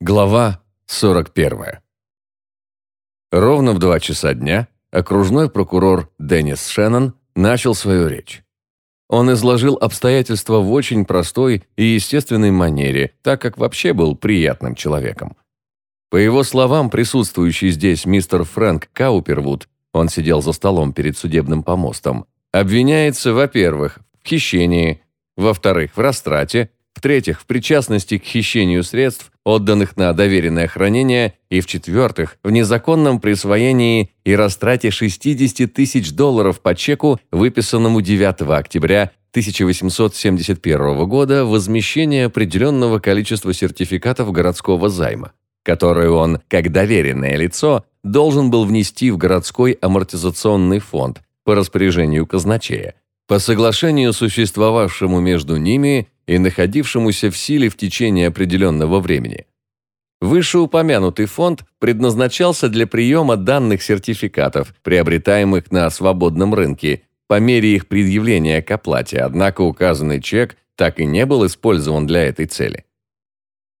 Глава 41. Ровно в два часа дня окружной прокурор Деннис Шеннон начал свою речь. Он изложил обстоятельства в очень простой и естественной манере, так как вообще был приятным человеком. По его словам, присутствующий здесь мистер Фрэнк Каупервуд, он сидел за столом перед судебным помостом, обвиняется, во-первых, в хищении, во-вторых, в растрате, в-третьих, в причастности к хищению средств, отданных на доверенное хранение, и в-четвертых, в незаконном присвоении и растрате 60 тысяч долларов по чеку, выписанному 9 октября 1871 года возмещение определенного количества сертификатов городского займа, которые он, как доверенное лицо, должен был внести в городской амортизационный фонд по распоряжению казначея, по соглашению, существовавшему между ними и находившемуся в силе в течение определенного времени. Вышеупомянутый фонд предназначался для приема данных сертификатов, приобретаемых на свободном рынке, по мере их предъявления к оплате, однако указанный чек так и не был использован для этой цели.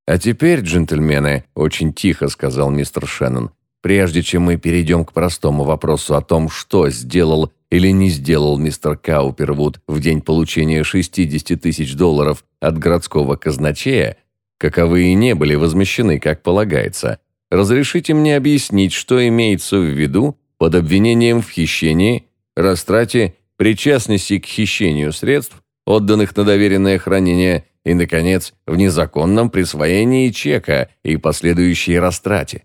«А теперь, джентльмены», – очень тихо сказал мистер Шеннон, «прежде чем мы перейдем к простому вопросу о том, что сделал или не сделал мистер Каупервуд в день получения 60 тысяч долларов от городского казначея, каковы и не были возмещены, как полагается, разрешите мне объяснить, что имеется в виду под обвинением в хищении, растрате, причастности к хищению средств, отданных на доверенное хранение, и, наконец, в незаконном присвоении чека и последующей растрате.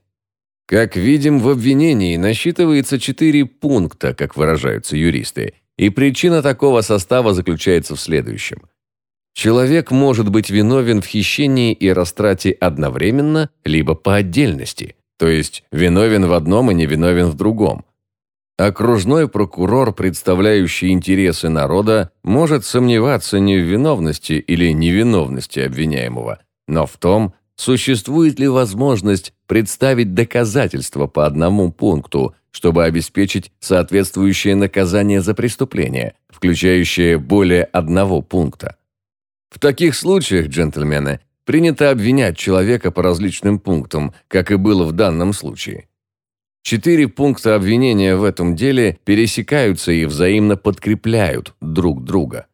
Как видим, в обвинении насчитывается четыре пункта, как выражаются юристы, и причина такого состава заключается в следующем. Человек может быть виновен в хищении и растрате одновременно, либо по отдельности, то есть виновен в одном и не виновен в другом. Окружной прокурор, представляющий интересы народа, может сомневаться не в виновности или невиновности обвиняемого, но в том, существует ли возможность представить доказательства по одному пункту, чтобы обеспечить соответствующее наказание за преступление, включающее более одного пункта. В таких случаях, джентльмены, принято обвинять человека по различным пунктам, как и было в данном случае. Четыре пункта обвинения в этом деле пересекаются и взаимно подкрепляют друг друга.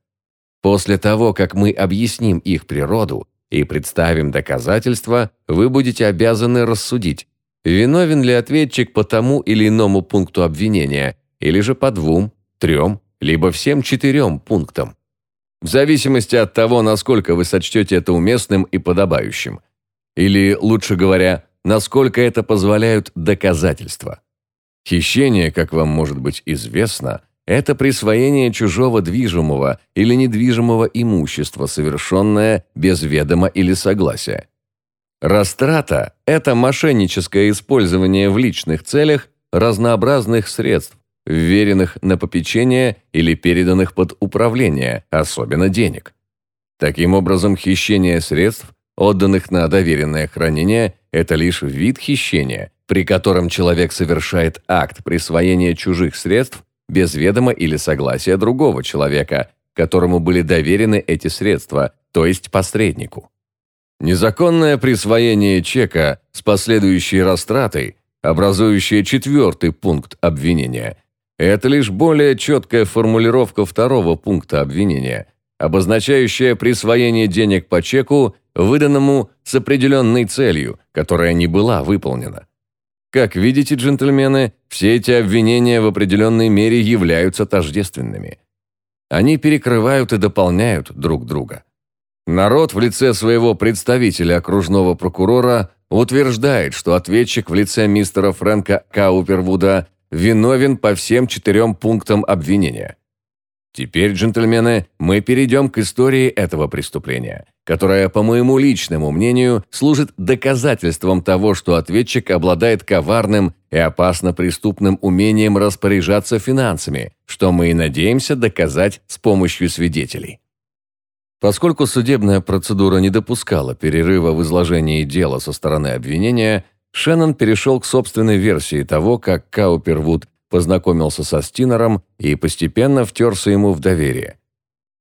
После того, как мы объясним их природу, и представим доказательства, вы будете обязаны рассудить, виновен ли ответчик по тому или иному пункту обвинения, или же по двум, трем, либо всем четырем пунктам. В зависимости от того, насколько вы сочтете это уместным и подобающим. Или, лучше говоря, насколько это позволяют доказательства. Хищение, как вам может быть известно, это присвоение чужого движимого или недвижимого имущества, совершенное без ведома или согласия. Растрата – это мошенническое использование в личных целях разнообразных средств, вверенных на попечение или переданных под управление, особенно денег. Таким образом, хищение средств, отданных на доверенное хранение, это лишь вид хищения, при котором человек совершает акт присвоения чужих средств без ведома или согласия другого человека, которому были доверены эти средства, то есть посреднику. Незаконное присвоение чека с последующей растратой, образующее четвертый пункт обвинения, это лишь более четкая формулировка второго пункта обвинения, обозначающая присвоение денег по чеку, выданному с определенной целью, которая не была выполнена. Как видите, джентльмены, все эти обвинения в определенной мере являются тождественными. Они перекрывают и дополняют друг друга. Народ в лице своего представителя окружного прокурора утверждает, что ответчик в лице мистера Фрэнка Каупервуда виновен по всем четырем пунктам обвинения. Теперь, джентльмены, мы перейдем к истории этого преступления, которая, по моему личному мнению, служит доказательством того, что ответчик обладает коварным и опасно преступным умением распоряжаться финансами, что мы и надеемся доказать с помощью свидетелей. Поскольку судебная процедура не допускала перерыва в изложении дела со стороны обвинения, Шеннон перешел к собственной версии того, как Каупервуд познакомился со Стинером и постепенно втерся ему в доверие.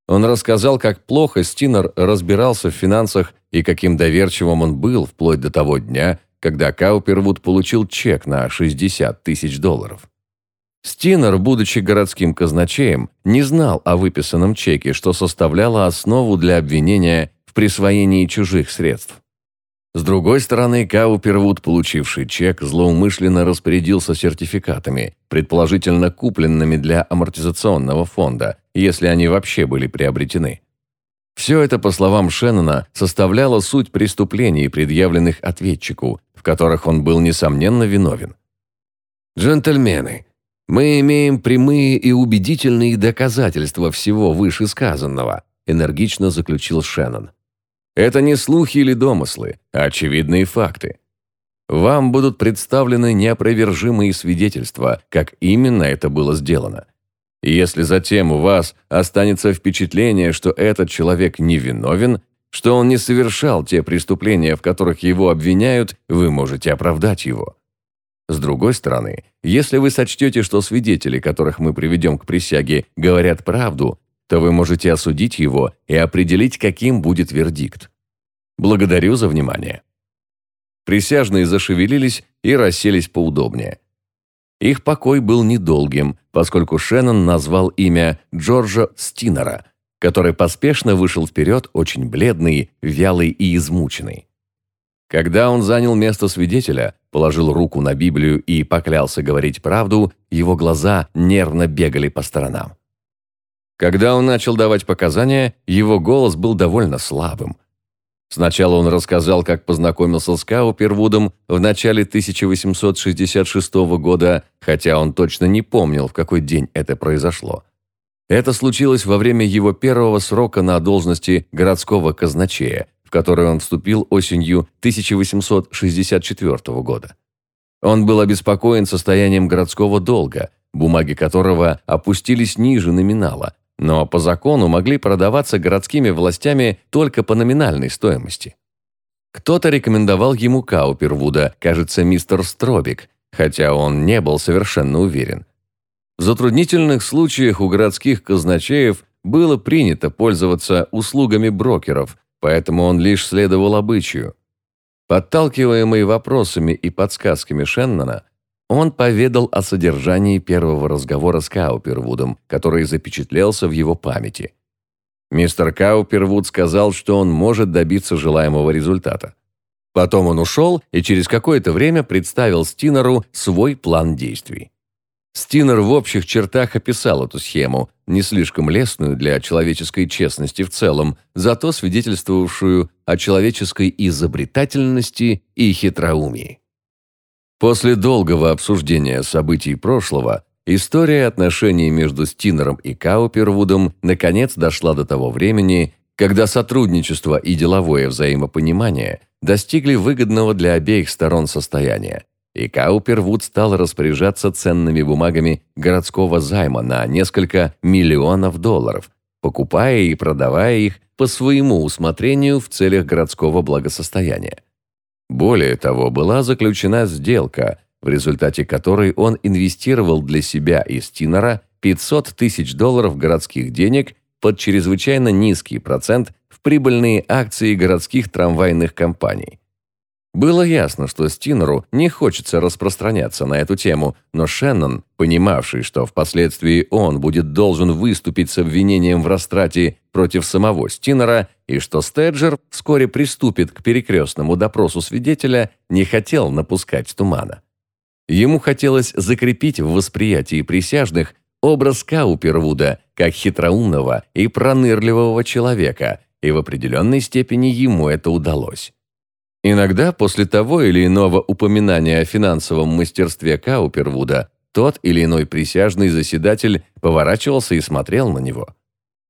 Он рассказал, как плохо Стинер разбирался в финансах и каким доверчивым он был вплоть до того дня, когда Каупервуд получил чек на 60 тысяч долларов. Стинер, будучи городским казначеем, не знал о выписанном чеке, что составляло основу для обвинения в присвоении чужих средств. С другой стороны, Каупервуд, получивший чек, злоумышленно распорядился сертификатами, предположительно купленными для амортизационного фонда, если они вообще были приобретены. Все это, по словам Шеннона, составляло суть преступлений, предъявленных ответчику, в которых он был, несомненно, виновен. «Джентльмены, мы имеем прямые и убедительные доказательства всего вышесказанного», энергично заключил Шеннон. Это не слухи или домыслы, а очевидные факты. Вам будут представлены неопровержимые свидетельства, как именно это было сделано. И если затем у вас останется впечатление, что этот человек невиновен, что он не совершал те преступления, в которых его обвиняют, вы можете оправдать его. С другой стороны, если вы сочтете, что свидетели, которых мы приведем к присяге, говорят правду, то вы можете осудить его и определить, каким будет вердикт. Благодарю за внимание. Присяжные зашевелились и расселись поудобнее. Их покой был недолгим, поскольку Шеннон назвал имя Джорджа Стинера, который поспешно вышел вперед, очень бледный, вялый и измученный. Когда он занял место свидетеля, положил руку на Библию и поклялся говорить правду, его глаза нервно бегали по сторонам. Когда он начал давать показания, его голос был довольно слабым. Сначала он рассказал, как познакомился с Каупервудом в начале 1866 года, хотя он точно не помнил, в какой день это произошло. Это случилось во время его первого срока на должности городского казначея, в который он вступил осенью 1864 года. Он был обеспокоен состоянием городского долга, бумаги которого опустились ниже номинала, но по закону могли продаваться городскими властями только по номинальной стоимости. Кто-то рекомендовал ему Каупервуда, кажется, мистер Стробик, хотя он не был совершенно уверен. В затруднительных случаях у городских казначеев было принято пользоваться услугами брокеров, поэтому он лишь следовал обычаю. Подталкиваемый вопросами и подсказками Шеннона, он поведал о содержании первого разговора с Каупервудом, который запечатлелся в его памяти. Мистер Каупервуд сказал, что он может добиться желаемого результата. Потом он ушел и через какое-то время представил Стинеру свой план действий. Стинер в общих чертах описал эту схему, не слишком лестную для человеческой честности в целом, зато свидетельствовавшую о человеческой изобретательности и хитроумии. После долгого обсуждения событий прошлого, история отношений между Стинером и Каупервудом наконец дошла до того времени, когда сотрудничество и деловое взаимопонимание достигли выгодного для обеих сторон состояния, и Каупервуд стал распоряжаться ценными бумагами городского займа на несколько миллионов долларов, покупая и продавая их по своему усмотрению в целях городского благосостояния. Более того, была заключена сделка, в результате которой он инвестировал для себя и Стинера 500 тысяч долларов городских денег под чрезвычайно низкий процент в прибыльные акции городских трамвайных компаний. Было ясно, что Стинеру не хочется распространяться на эту тему, но Шеннон, понимавший, что впоследствии он будет должен выступить с обвинением в растрате против самого Стинера и что Стеджер вскоре приступит к перекрестному допросу свидетеля, не хотел напускать тумана. Ему хотелось закрепить в восприятии присяжных образ Каупервуда как хитроумного и пронырливого человека, и в определенной степени ему это удалось. Иногда после того или иного упоминания о финансовом мастерстве Каупервуда тот или иной присяжный заседатель поворачивался и смотрел на него.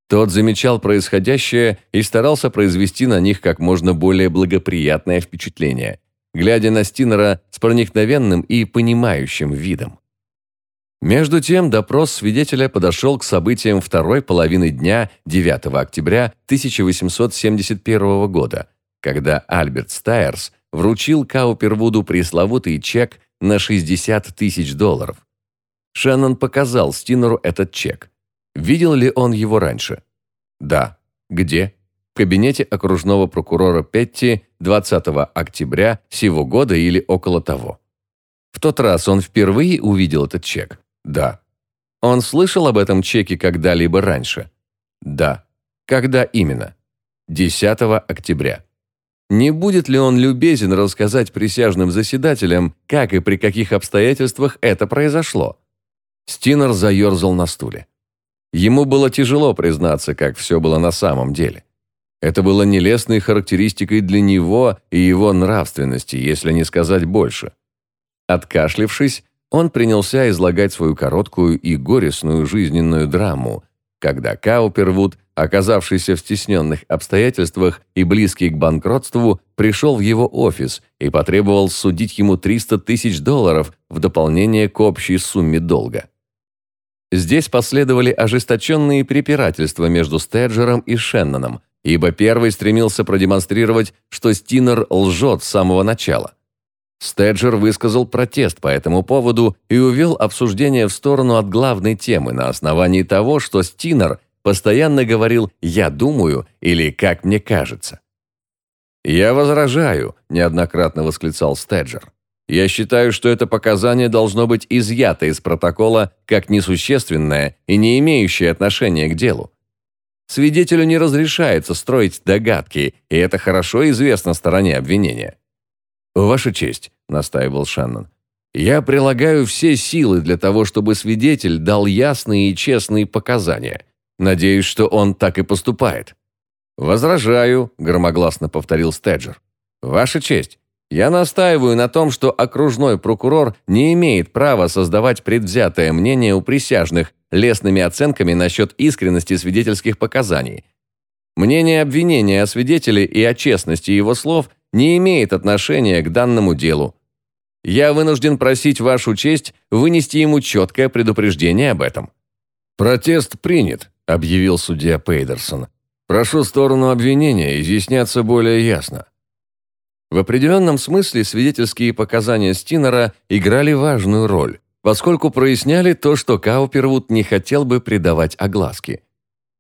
Тот замечал происходящее и старался произвести на них как можно более благоприятное впечатление, глядя на Стинера с проникновенным и понимающим видом. Между тем, допрос свидетеля подошел к событиям второй половины дня 9 октября 1871 года – когда Альберт Стайерс вручил Каупервуду пресловутый чек на 60 тысяч долларов. Шеннон показал Стинеру этот чек. Видел ли он его раньше? Да. Где? В кабинете окружного прокурора Петти 20 октября сего года или около того. В тот раз он впервые увидел этот чек? Да. Он слышал об этом чеке когда-либо раньше? Да. Когда именно? 10 октября. Не будет ли он любезен рассказать присяжным заседателям, как и при каких обстоятельствах это произошло? Стинер заерзал на стуле. Ему было тяжело признаться, как все было на самом деле. Это было нелестной характеристикой для него и его нравственности, если не сказать больше. Откашлившись, он принялся излагать свою короткую и горестную жизненную драму, когда Каупервуд, оказавшийся в стесненных обстоятельствах и близкий к банкротству, пришел в его офис и потребовал судить ему 300 тысяч долларов в дополнение к общей сумме долга. Здесь последовали ожесточенные препирательства между Стеджером и Шенноном, ибо первый стремился продемонстрировать, что Стинер лжет с самого начала. Стеджер высказал протест по этому поводу и увел обсуждение в сторону от главной темы на основании того, что Стинер постоянно говорил «я думаю» или «как мне кажется». «Я возражаю», – неоднократно восклицал Стеджер. «Я считаю, что это показание должно быть изъято из протокола как несущественное и не имеющее отношения к делу. Свидетелю не разрешается строить догадки, и это хорошо известно стороне обвинения. «Ваша честь», – настаивал Шаннон, – «я прилагаю все силы для того, чтобы свидетель дал ясные и честные показания. Надеюсь, что он так и поступает». «Возражаю», – громогласно повторил Стеджер. «Ваша честь, я настаиваю на том, что окружной прокурор не имеет права создавать предвзятое мнение у присяжных лестными оценками насчет искренности свидетельских показаний. Мнение обвинения о свидетеле и о честности его слов не имеет отношения к данному делу. Я вынужден просить вашу честь вынести ему четкое предупреждение об этом». «Протест принят», – объявил судья Пейдерсон. «Прошу сторону обвинения изъясняться более ясно». В определенном смысле свидетельские показания Стинера играли важную роль, поскольку проясняли то, что Каупервуд не хотел бы придавать огласке.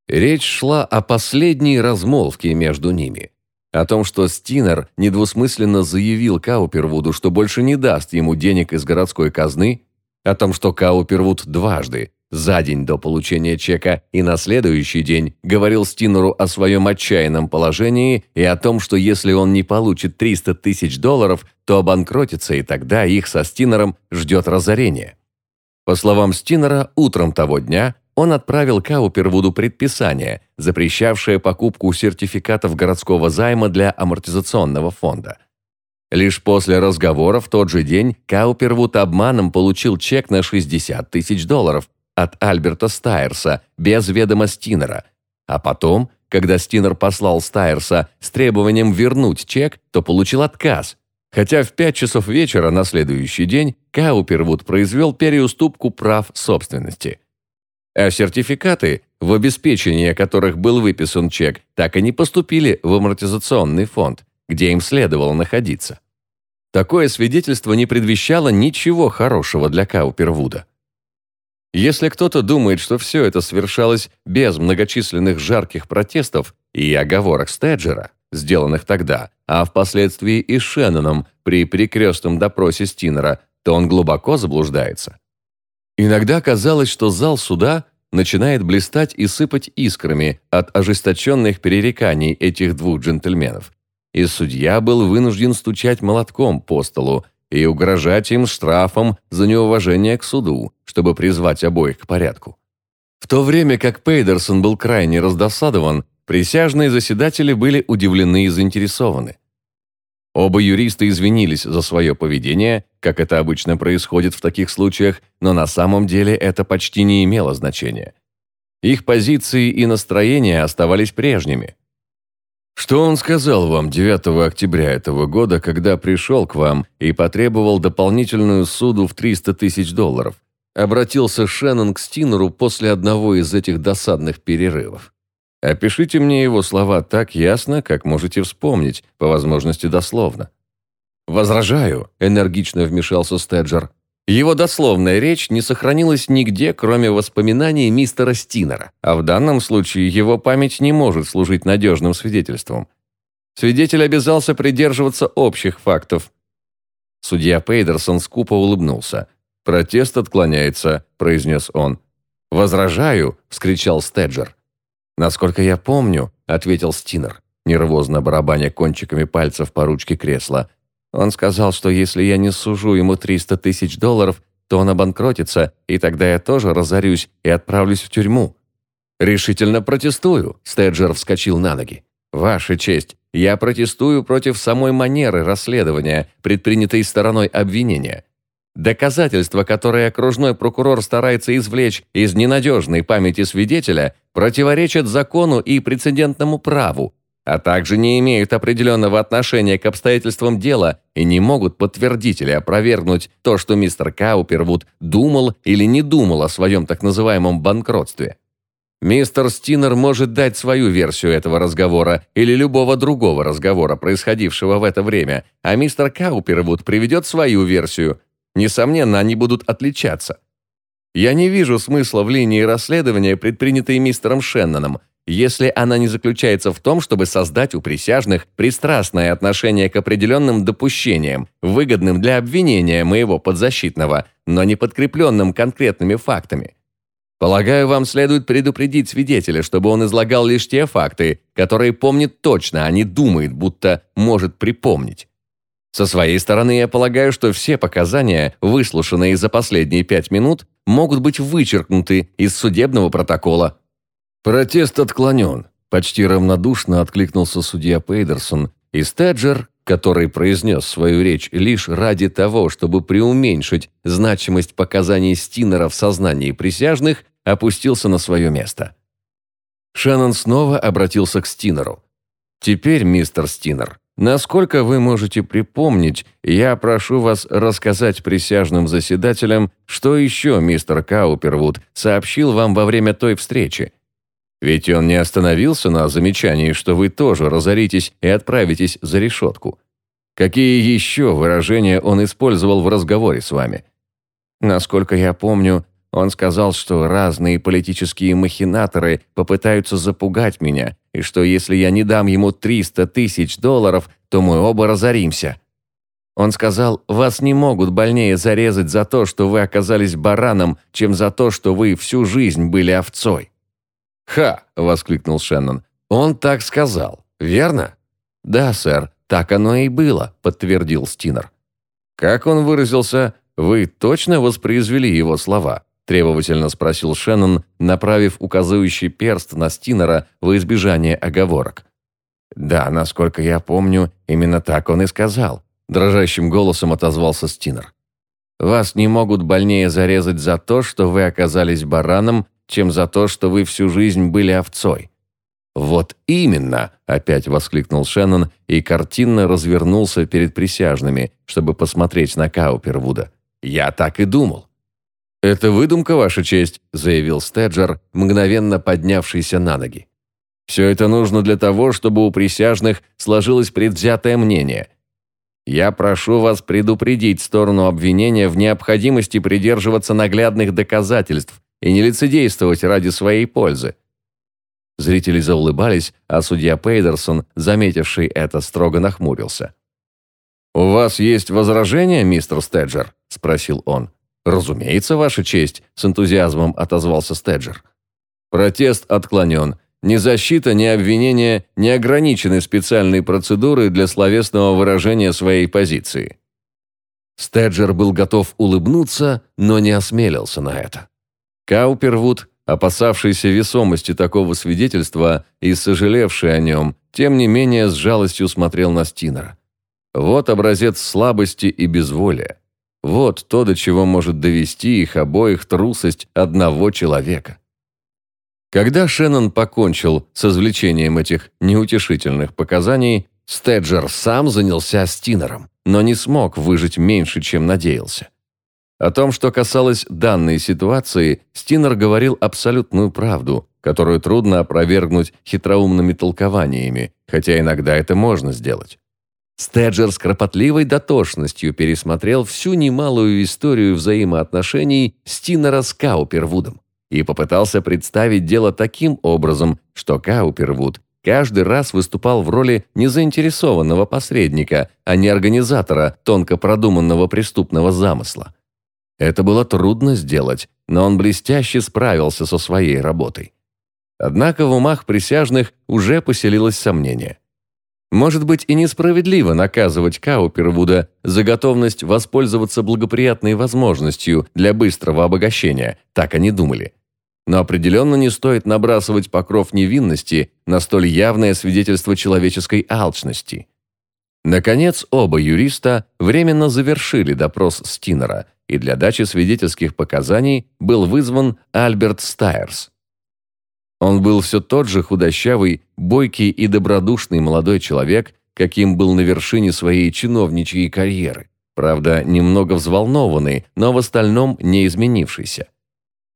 Речь шла о последней размолвке между ними. О том, что Стинер недвусмысленно заявил Каупервуду, что больше не даст ему денег из городской казны, о том, что Каупервуд дважды, за день до получения чека и на следующий день, говорил Стинеру о своем отчаянном положении и о том, что если он не получит 300 тысяч долларов, то обанкротится, и тогда их со Стинером ждет разорение. По словам Стинера, утром того дня он отправил Каупервуду предписание, запрещавшее покупку сертификатов городского займа для амортизационного фонда. Лишь после разговора в тот же день Каупервуд обманом получил чек на 60 тысяч долларов от Альберта Стайерса без ведома Стинера, а потом, когда Стинер послал Стайерса с требованием вернуть чек, то получил отказ, хотя в 5 часов вечера на следующий день Каупервуд произвел переуступку прав собственности – а сертификаты, в обеспечении которых был выписан чек, так и не поступили в амортизационный фонд, где им следовало находиться. Такое свидетельство не предвещало ничего хорошего для Каупервуда. Если кто-то думает, что все это совершалось без многочисленных жарких протестов и оговорок Стеджера, сделанных тогда, а впоследствии и Шенноном при перекрестном допросе Стинера, то он глубоко заблуждается. Иногда казалось, что зал суда начинает блистать и сыпать искрами от ожесточенных перереканий этих двух джентльменов. И судья был вынужден стучать молотком по столу и угрожать им штрафом за неуважение к суду, чтобы призвать обоих к порядку. В то время как Пейдерсон был крайне раздосадован, присяжные заседатели были удивлены и заинтересованы. Оба юриста извинились за свое поведение, как это обычно происходит в таких случаях, но на самом деле это почти не имело значения. Их позиции и настроения оставались прежними. Что он сказал вам 9 октября этого года, когда пришел к вам и потребовал дополнительную суду в 300 тысяч долларов? Обратился Шеннон к Стинеру после одного из этих досадных перерывов. Опишите мне его слова так ясно, как можете вспомнить, по возможности дословно. «Возражаю», – энергично вмешался Стеджер. Его дословная речь не сохранилась нигде, кроме воспоминаний мистера Стинера, а в данном случае его память не может служить надежным свидетельством. Свидетель обязался придерживаться общих фактов. Судья Пейдерсон скупо улыбнулся. «Протест отклоняется», – произнес он. «Возражаю!» – вскричал Стеджер. «Насколько я помню», – ответил Стинер, нервозно барабаня кончиками пальцев по ручке кресла. «Он сказал, что если я не сужу ему 300 тысяч долларов, то он обанкротится, и тогда я тоже разорюсь и отправлюсь в тюрьму». «Решительно протестую», – Стеджер вскочил на ноги. «Ваша честь, я протестую против самой манеры расследования, предпринятой стороной обвинения. Доказательства, которые окружной прокурор старается извлечь из ненадежной памяти свидетеля, противоречат закону и прецедентному праву, а также не имеют определенного отношения к обстоятельствам дела и не могут подтвердить или опровергнуть то, что мистер Каупервуд думал или не думал о своем так называемом банкротстве. Мистер Стинер может дать свою версию этого разговора или любого другого разговора, происходившего в это время, а мистер Каупервуд приведет свою версию – Несомненно, они будут отличаться. Я не вижу смысла в линии расследования, предпринятой мистером Шенноном, если она не заключается в том, чтобы создать у присяжных пристрастное отношение к определенным допущениям, выгодным для обвинения моего подзащитного, но не подкрепленным конкретными фактами. Полагаю, вам следует предупредить свидетеля, чтобы он излагал лишь те факты, которые помнит точно, а не думает, будто может припомнить. Со своей стороны, я полагаю, что все показания, выслушанные за последние пять минут, могут быть вычеркнуты из судебного протокола. Протест отклонен. Почти равнодушно откликнулся судья Пейдерсон, и Стеджер, который произнес свою речь лишь ради того, чтобы преуменьшить значимость показаний Стинера в сознании присяжных, опустился на свое место. Шеннон снова обратился к Стинеру. «Теперь, мистер Стинер, Насколько вы можете припомнить, я прошу вас рассказать присяжным заседателям, что еще мистер Каупервуд сообщил вам во время той встречи. Ведь он не остановился на замечании, что вы тоже разоритесь и отправитесь за решетку. Какие еще выражения он использовал в разговоре с вами? Насколько я помню, он сказал, что разные политические махинаторы попытаются запугать меня, и что если я не дам ему 300 тысяч долларов, то мы оба разоримся. Он сказал, вас не могут больнее зарезать за то, что вы оказались бараном, чем за то, что вы всю жизнь были овцой. «Ха!» – воскликнул Шеннон. «Он так сказал, верно?» «Да, сэр, так оно и было», – подтвердил Стинер. «Как он выразился, вы точно воспроизвели его слова?» требовательно спросил Шеннон, направив указывающий перст на Стинера во избежание оговорок. «Да, насколько я помню, именно так он и сказал», дрожащим голосом отозвался Стинер. «Вас не могут больнее зарезать за то, что вы оказались бараном, чем за то, что вы всю жизнь были овцой». «Вот именно!» – опять воскликнул Шеннон и картинно развернулся перед присяжными, чтобы посмотреть на Каупервуда. «Я так и думал. «Это выдумка, Ваша честь», – заявил Стеджер, мгновенно поднявшийся на ноги. «Все это нужно для того, чтобы у присяжных сложилось предвзятое мнение. Я прошу вас предупредить сторону обвинения в необходимости придерживаться наглядных доказательств и не лицедействовать ради своей пользы». Зрители заулыбались, а судья Пейдерсон, заметивший это, строго нахмурился. «У вас есть возражения, мистер Стеджер?» – спросил он. «Разумеется, Ваша честь», – с энтузиазмом отозвался Стеджер. «Протест отклонен. Ни защита, ни обвинение не ограничены специальной процедурой для словесного выражения своей позиции». Стеджер был готов улыбнуться, но не осмелился на это. Каупервуд, опасавшийся весомости такого свидетельства и сожалевший о нем, тем не менее с жалостью смотрел на Стинера. Вот образец слабости и безволия. Вот то, до чего может довести их обоих трусость одного человека. Когда Шеннон покончил с извлечением этих неутешительных показаний, Стеджер сам занялся Стинером, но не смог выжить меньше, чем надеялся. О том, что касалось данной ситуации, Стинер говорил абсолютную правду, которую трудно опровергнуть хитроумными толкованиями, хотя иногда это можно сделать. Стеджер с кропотливой дотошностью пересмотрел всю немалую историю взаимоотношений Стинера с Каупервудом и попытался представить дело таким образом, что Каупервуд каждый раз выступал в роли незаинтересованного посредника, а не организатора тонко продуманного преступного замысла. Это было трудно сделать, но он блестяще справился со своей работой. Однако в умах присяжных уже поселилось сомнение. Может быть и несправедливо наказывать Каупервуда за готовность воспользоваться благоприятной возможностью для быстрого обогащения, так они думали. Но определенно не стоит набрасывать покров невинности на столь явное свидетельство человеческой алчности. Наконец, оба юриста временно завершили допрос Стинера, и для дачи свидетельских показаний был вызван Альберт Стайерс. Он был все тот же худощавый, бойкий и добродушный молодой человек, каким был на вершине своей чиновничьей карьеры. Правда, немного взволнованный, но в остальном не изменившийся.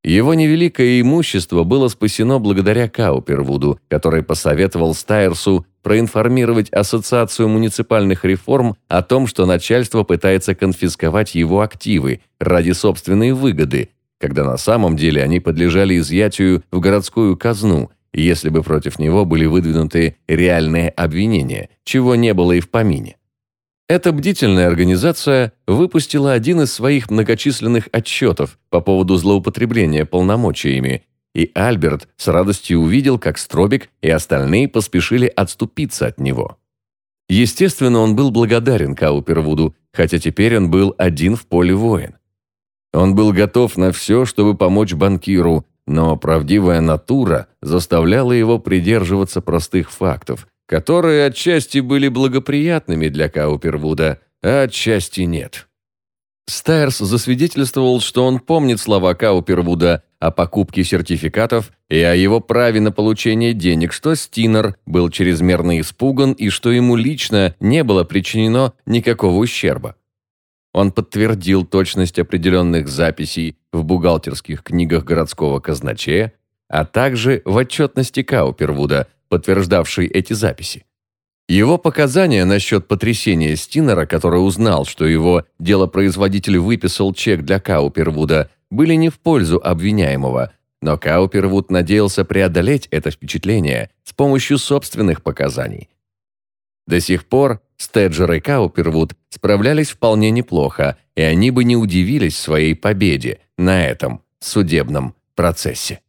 Его невеликое имущество было спасено благодаря Каупервуду, который посоветовал Стайерсу проинформировать Ассоциацию муниципальных реформ о том, что начальство пытается конфисковать его активы ради собственной выгоды, когда на самом деле они подлежали изъятию в городскую казну, если бы против него были выдвинуты реальные обвинения, чего не было и в помине. Эта бдительная организация выпустила один из своих многочисленных отчетов по поводу злоупотребления полномочиями, и Альберт с радостью увидел, как Стробик и остальные поспешили отступиться от него. Естественно, он был благодарен Каупервуду, хотя теперь он был один в поле воин. Он был готов на все, чтобы помочь банкиру, но правдивая натура заставляла его придерживаться простых фактов, которые отчасти были благоприятными для Каупервуда, а отчасти нет. Стайрс засвидетельствовал, что он помнит слова Каупервуда о покупке сертификатов и о его праве на получение денег, что Стинер был чрезмерно испуган и что ему лично не было причинено никакого ущерба. Он подтвердил точность определенных записей в бухгалтерских книгах городского казначея, а также в отчетности Каупервуда, подтверждавший эти записи. Его показания насчет потрясения Стинера, который узнал, что его делопроизводитель выписал чек для Каупервуда, были не в пользу обвиняемого, но Каупервуд надеялся преодолеть это впечатление с помощью собственных показаний. До сих пор Стеджер и Каупервуд справлялись вполне неплохо, и они бы не удивились своей победе на этом судебном процессе.